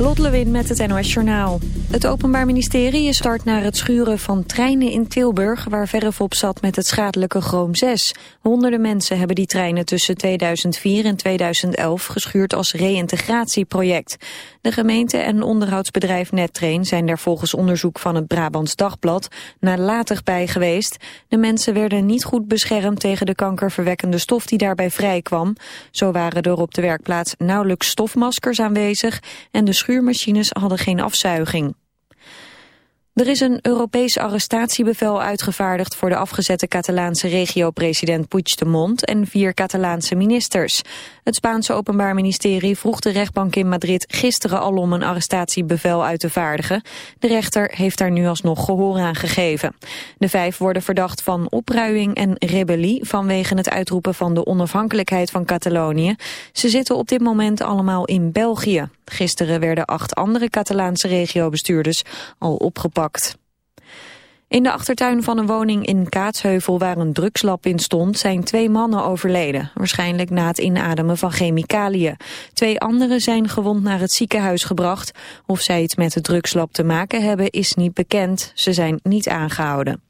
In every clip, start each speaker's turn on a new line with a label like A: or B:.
A: Lot Lewin met het NOS Journaal. Het Openbaar Ministerie start naar het schuren van treinen in Tilburg... waar verf op zat met het schadelijke chroom 6. Honderden mensen hebben die treinen tussen 2004 en 2011 geschuurd als reïntegratieproject. De gemeente en onderhoudsbedrijf Nettrain zijn daar volgens onderzoek van het Brabants Dagblad nalatig bij geweest. De mensen werden niet goed beschermd tegen de kankerverwekkende stof die daarbij vrijkwam. Zo waren er op de werkplaats nauwelijks stofmaskers aanwezig en de schuurmachines hadden geen afzuiging. Er is een Europees arrestatiebevel uitgevaardigd voor de afgezette Catalaanse regio-president Puigdemont en vier Catalaanse ministers. Het Spaanse Openbaar Ministerie vroeg de rechtbank in Madrid gisteren al om een arrestatiebevel uit te vaardigen. De rechter heeft daar nu alsnog gehoor aan gegeven. De vijf worden verdacht van opruiing en rebellie vanwege het uitroepen van de onafhankelijkheid van Catalonië. Ze zitten op dit moment allemaal in België. Gisteren werden acht andere Catalaanse regiobestuurders al opgepakt. In de achtertuin van een woning in Kaatsheuvel waar een drugslab in stond zijn twee mannen overleden, waarschijnlijk na het inademen van chemicaliën. Twee anderen zijn gewond naar het ziekenhuis gebracht. Of zij iets met het drugslab te maken hebben is niet bekend. Ze zijn niet aangehouden.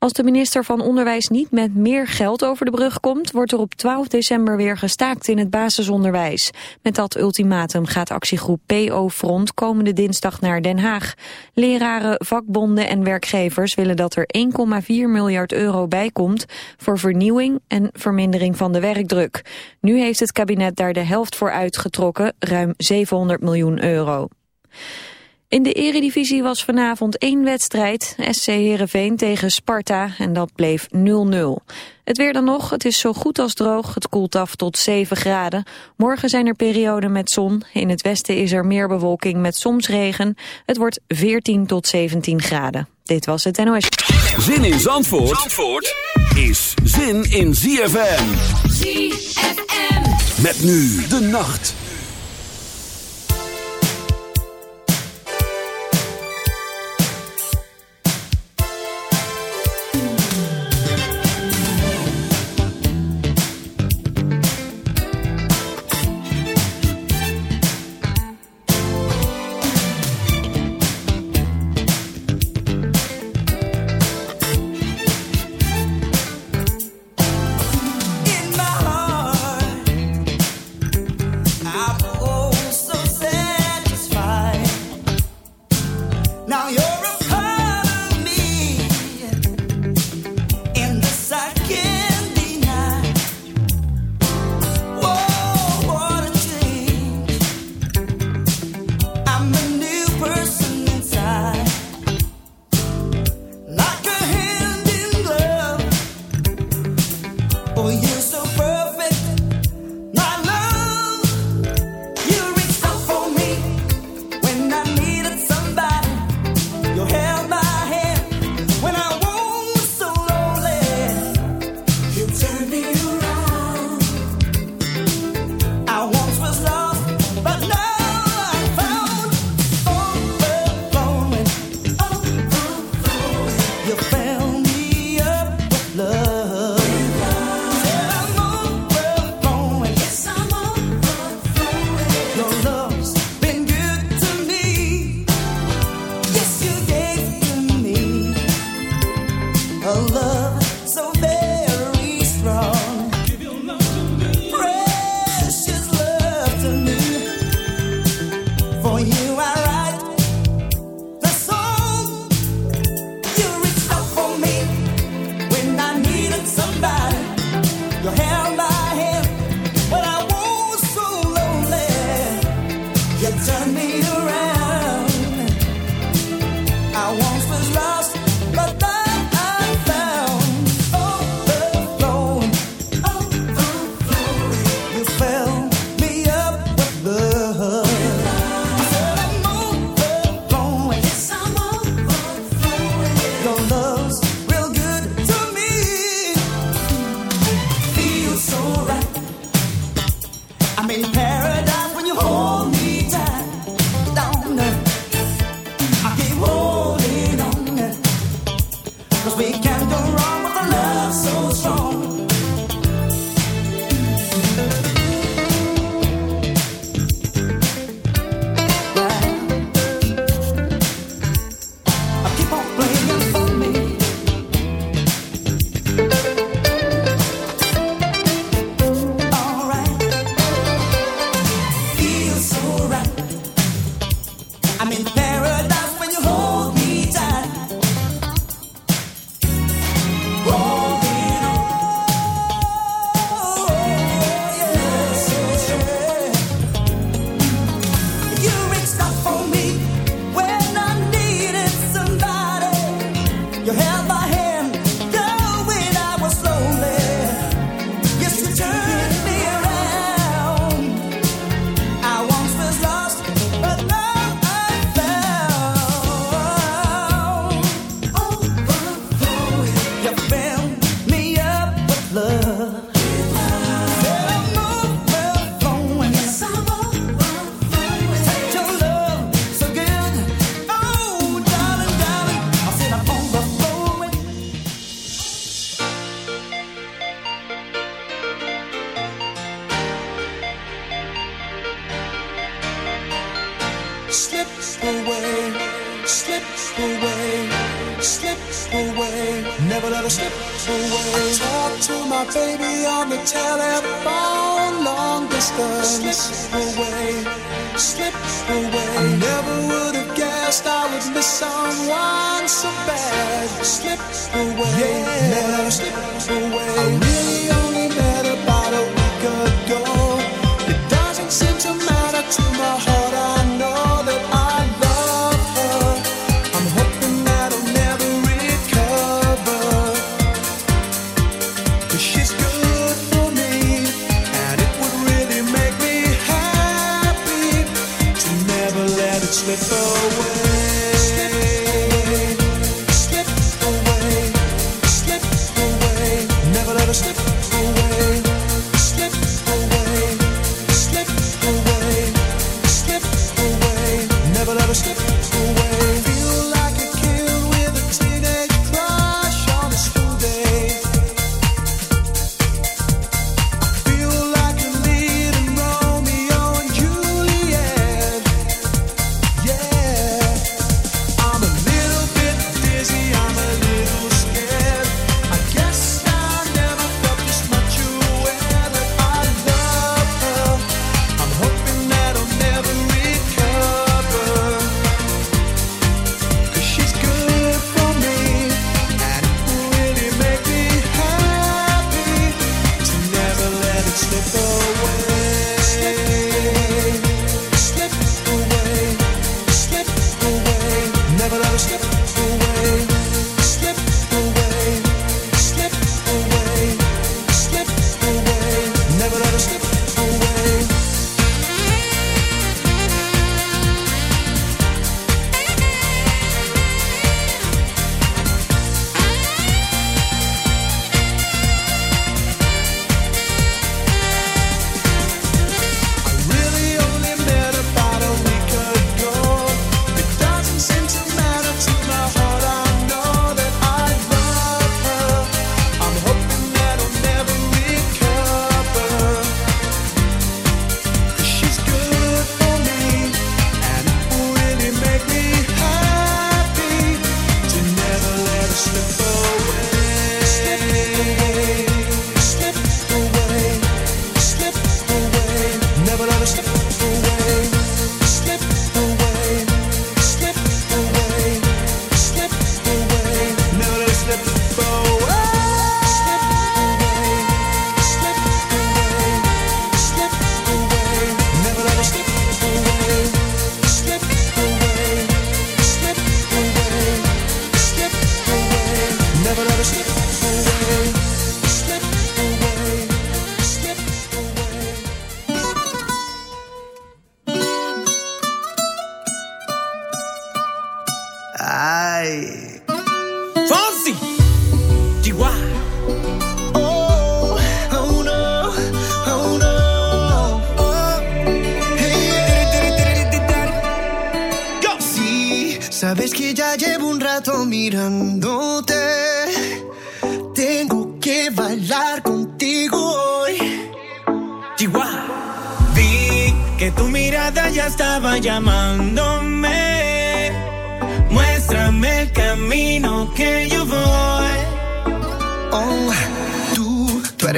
A: Als de minister van Onderwijs niet met meer geld over de brug komt... wordt er op 12 december weer gestaakt in het basisonderwijs. Met dat ultimatum gaat actiegroep PO Front komende dinsdag naar Den Haag. Leraren, vakbonden en werkgevers willen dat er 1,4 miljard euro bijkomt... voor vernieuwing en vermindering van de werkdruk. Nu heeft het kabinet daar de helft voor uitgetrokken, ruim 700 miljoen euro. In de eredivisie was vanavond één wedstrijd, SC Heerenveen tegen Sparta, en dat bleef 0-0. Het weer dan nog, het is zo goed als droog, het koelt af tot 7 graden. Morgen zijn er perioden met zon, in het westen is er meer bewolking met soms regen. Het wordt 14 tot 17 graden. Dit was het NOS.
B: Zin in Zandvoort, Zandvoort is zin in ZFM. ZFM. Met nu de nacht.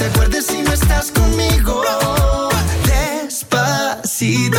C: te acuerdes si no estás conmigo. Despacito.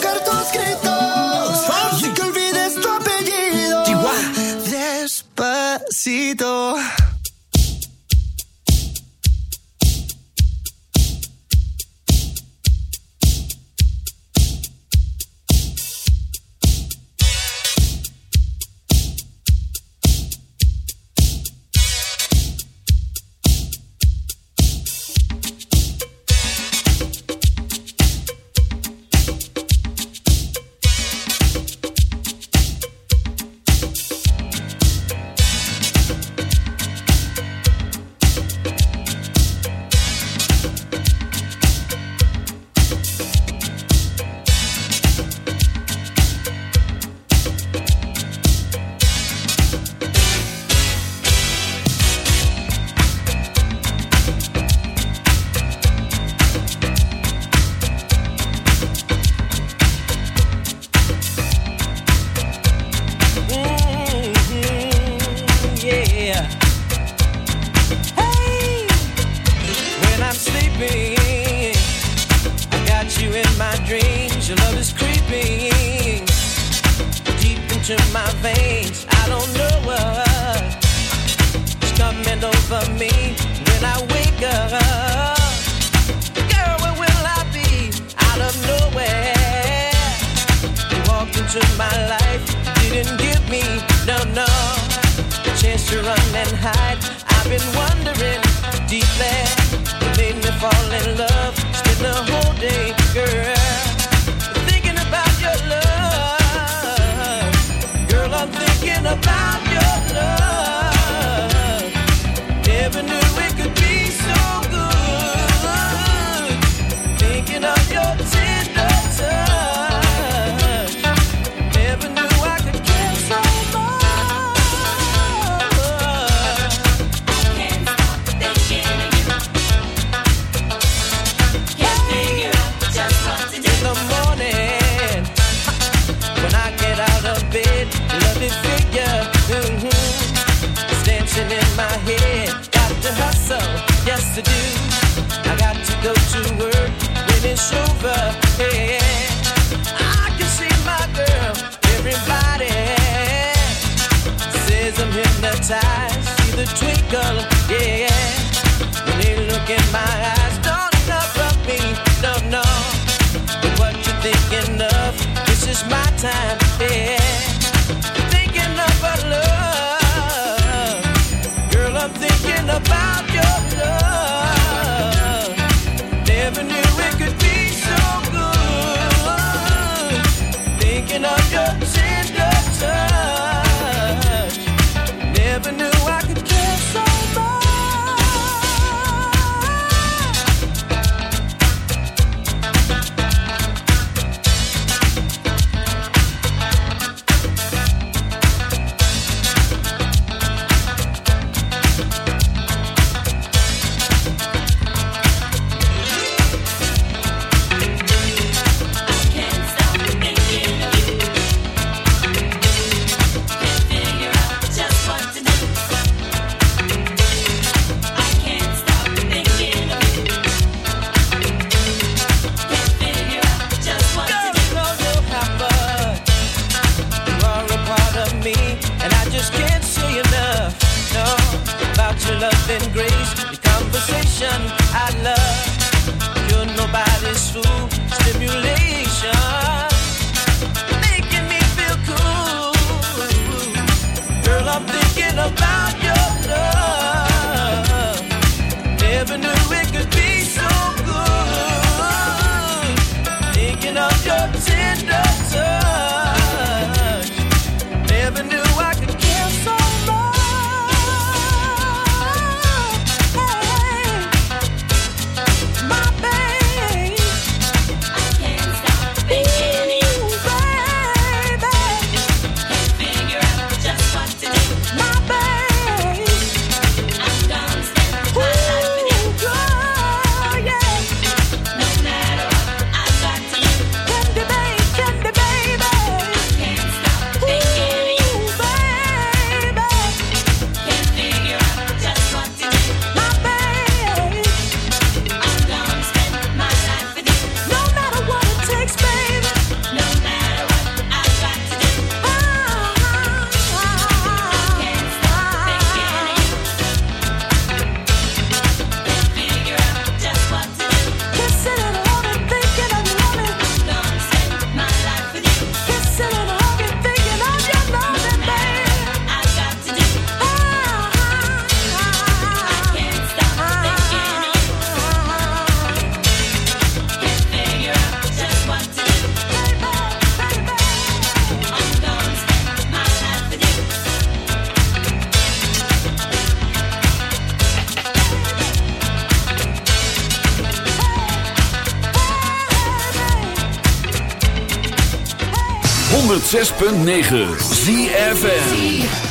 D: 106.9 ZFN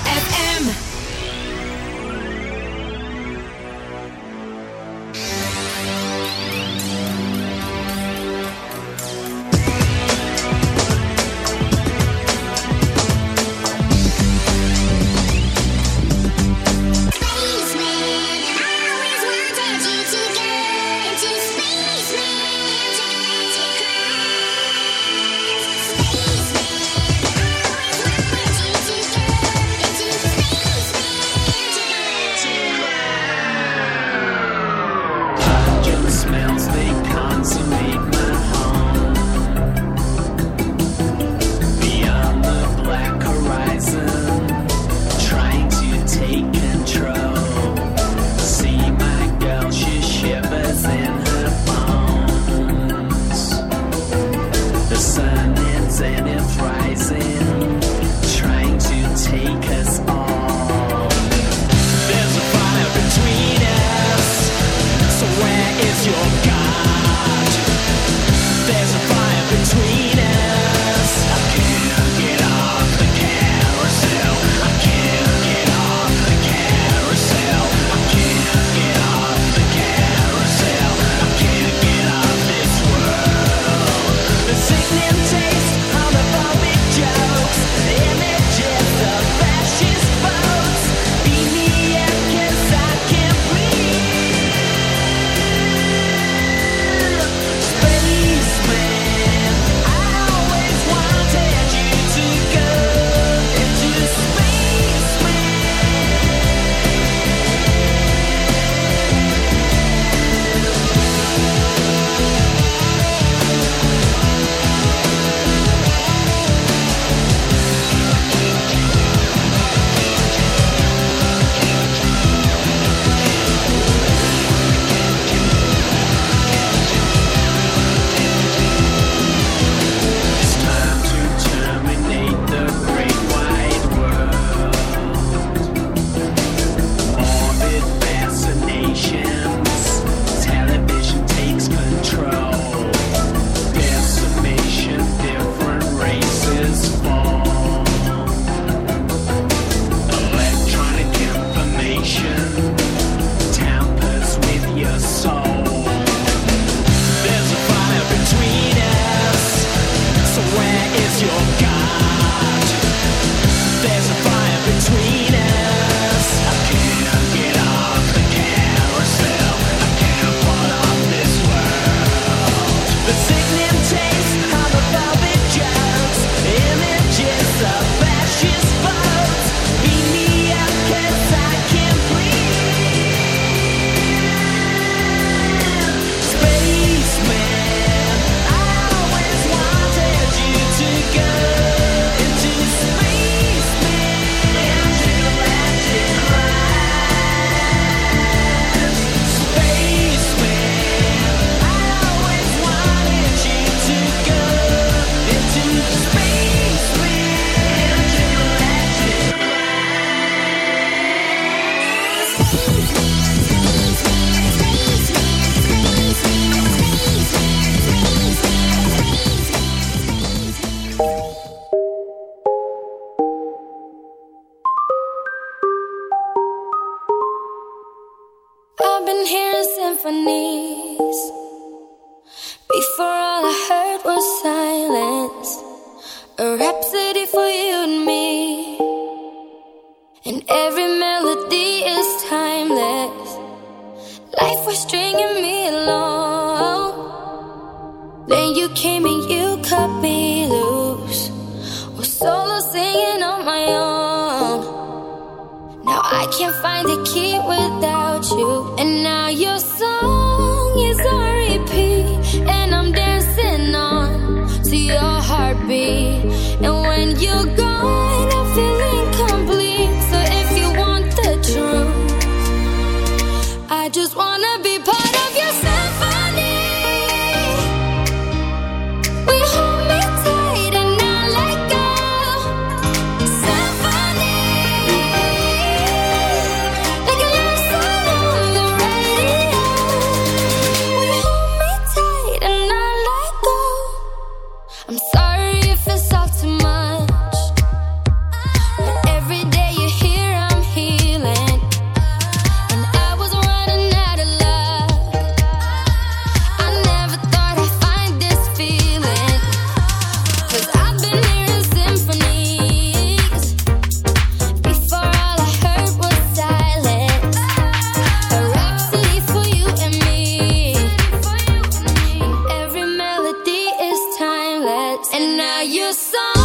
E: lips, and now you're
B: so.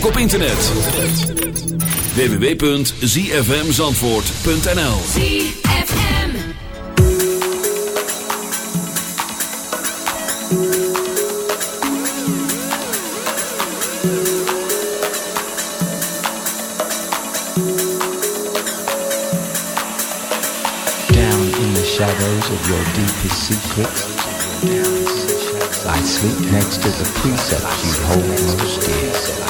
B: Ook op internet. www.zfmzandvoort.nl
F: ZFM.
G: Down in the shadows of your deepest secrets, I sleep next to the precepts you hold most dear.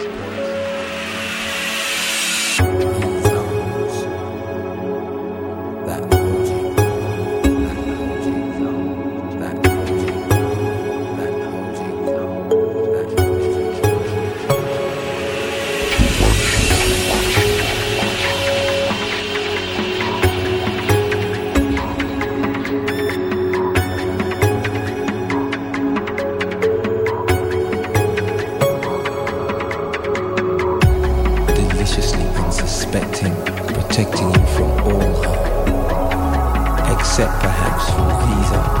G: Unsuspecting, protecting you from all harm, except perhaps from these arms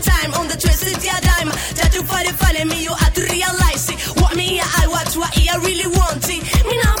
F: time on the twisted yeah dime. That you find it funny, me, you have to realize it. What me, I watch, what I really want. Me not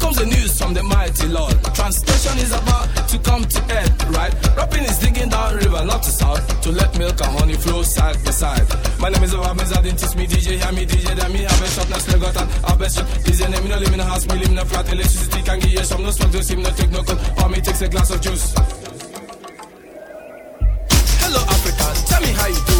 H: Comes the news from the mighty Lord. Translation is about to come to end, right? Rapping is digging down river, not to south, to let milk and honey flow side by side. My name is Obamiz, I teach me DJ, hear me DJ, then me have a shot, now still got an have shot. DJ name, me no in a house, me live in a flat, electricity can give you some, no smoke, see me, no take no cold, me takes a glass of juice. Hello Africa, tell me how you doing.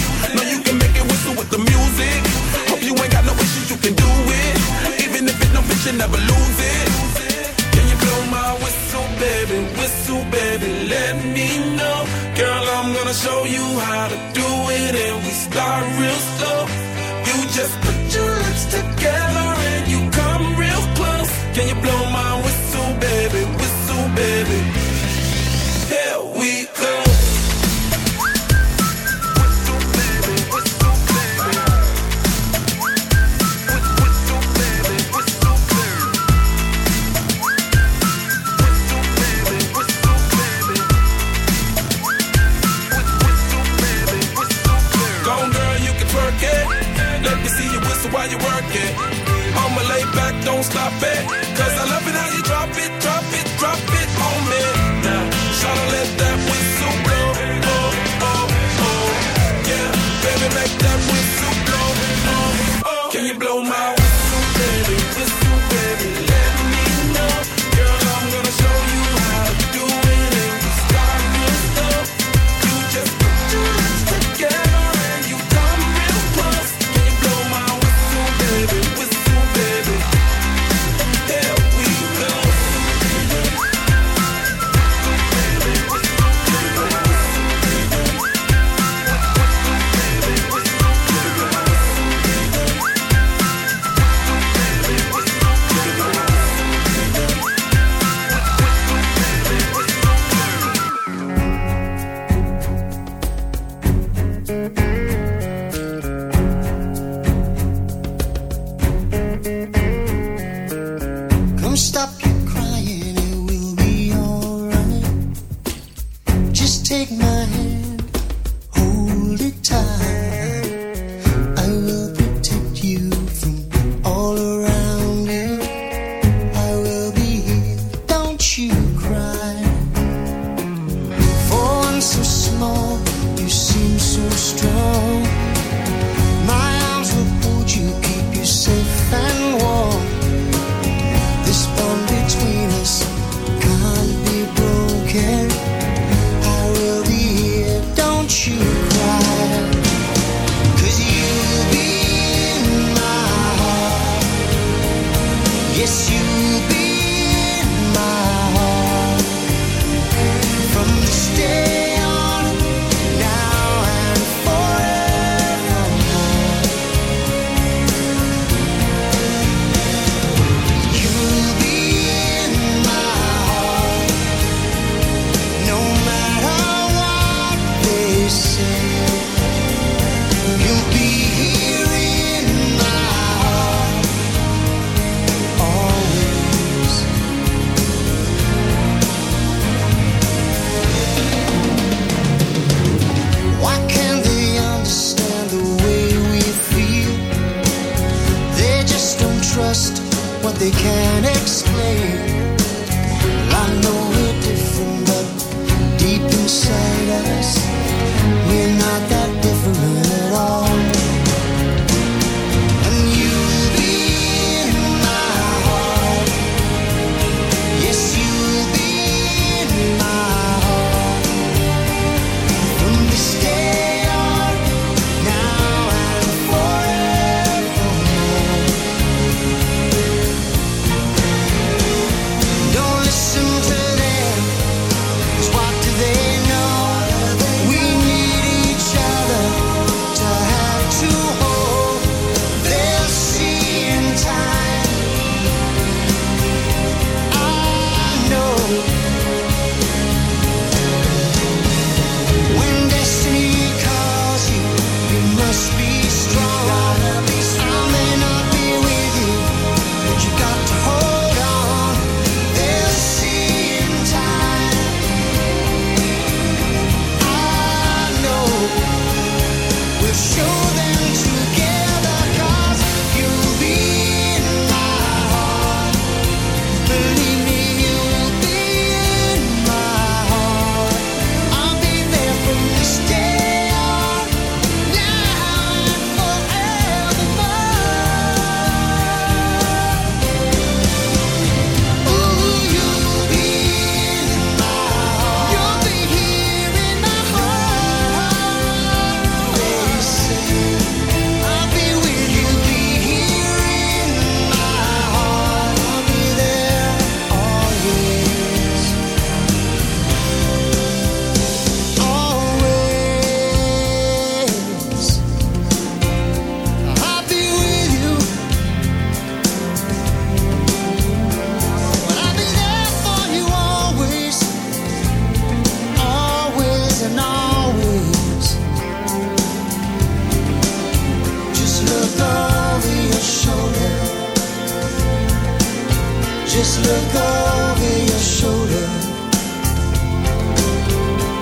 H: Just
I: look over your shoulder.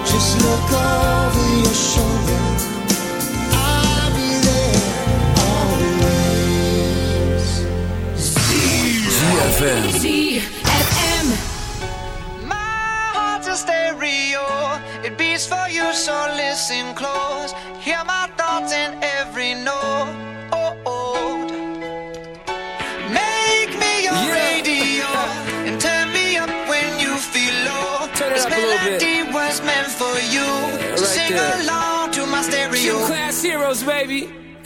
I: Just look over your shoulder. I'll be there always.
J: ZFM.
K: Heroes, baby.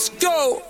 K: Let's go.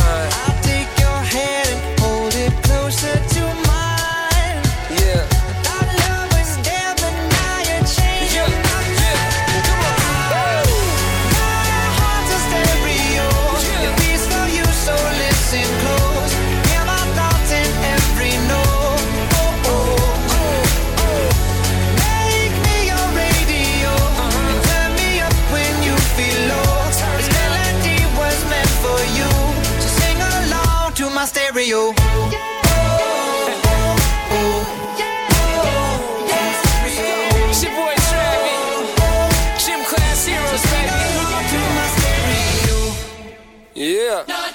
L: Hard
K: Yeah.
M: I